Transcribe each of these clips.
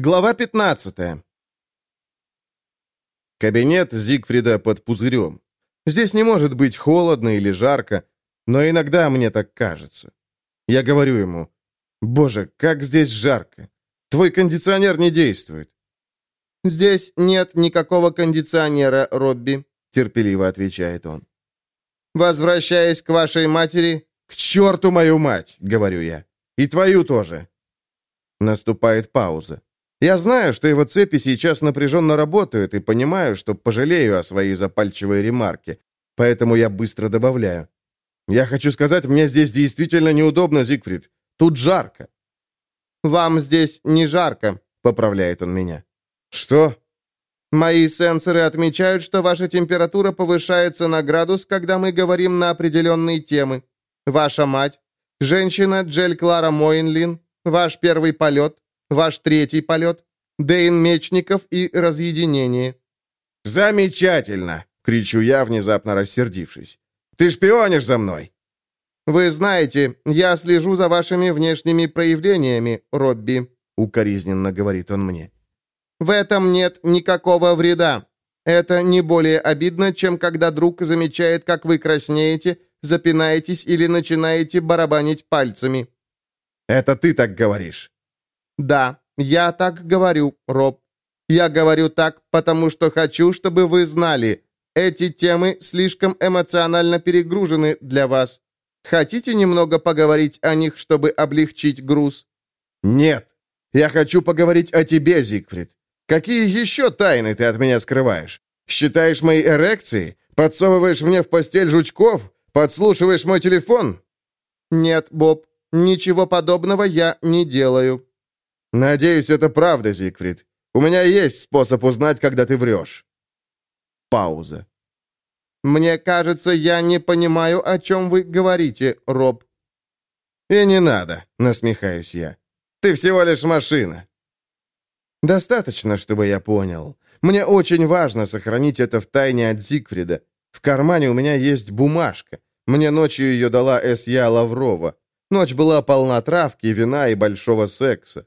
Глава 15 Кабинет Зигфрида под пузырем. Здесь не может быть холодно или жарко, но иногда мне так кажется. Я говорю ему, «Боже, как здесь жарко! Твой кондиционер не действует». «Здесь нет никакого кондиционера, Робби», — терпеливо отвечает он. «Возвращаясь к вашей матери...» «К черту мою мать!» — говорю я. «И твою тоже!» Наступает пауза. Я знаю, что его цепи сейчас напряженно работают, и понимаю, что пожалею о своей запальчивой ремарке. Поэтому я быстро добавляю. Я хочу сказать, мне здесь действительно неудобно, Зигфрид. Тут жарко. «Вам здесь не жарко», — поправляет он меня. «Что?» «Мои сенсоры отмечают, что ваша температура повышается на градус, когда мы говорим на определенные темы. Ваша мать, женщина Джель Клара Моинлин, ваш первый полет, Ваш третий полет. Дейн Мечников и разъединение». «Замечательно!» — кричу я, внезапно рассердившись. «Ты шпионишь за мной!» «Вы знаете, я слежу за вашими внешними проявлениями, Робби», — укоризненно говорит он мне. «В этом нет никакого вреда. Это не более обидно, чем когда друг замечает, как вы краснеете, запинаетесь или начинаете барабанить пальцами». «Это ты так говоришь». «Да, я так говорю, Роб. Я говорю так, потому что хочу, чтобы вы знали, эти темы слишком эмоционально перегружены для вас. Хотите немного поговорить о них, чтобы облегчить груз?» «Нет. Я хочу поговорить о тебе, Зигфрид. Какие еще тайны ты от меня скрываешь? Считаешь мои эрекции? Подсовываешь мне в постель жучков? Подслушиваешь мой телефон?» «Нет, Боб, ничего подобного я не делаю». «Надеюсь, это правда, Зигфрид. У меня есть способ узнать, когда ты врешь». Пауза. «Мне кажется, я не понимаю, о чем вы говорите, Роб». «И не надо», — насмехаюсь я. «Ты всего лишь машина». «Достаточно, чтобы я понял. Мне очень важно сохранить это в тайне от Зигфрида. В кармане у меня есть бумажка. Мне ночью ее дала С.Я. Лаврова. Ночь была полна травки, вина и большого секса.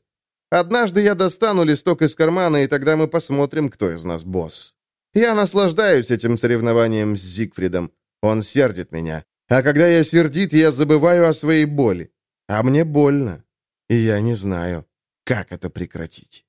Однажды я достану листок из кармана, и тогда мы посмотрим, кто из нас босс. Я наслаждаюсь этим соревнованием с Зигфридом. Он сердит меня. А когда я сердит, я забываю о своей боли. А мне больно. И я не знаю, как это прекратить.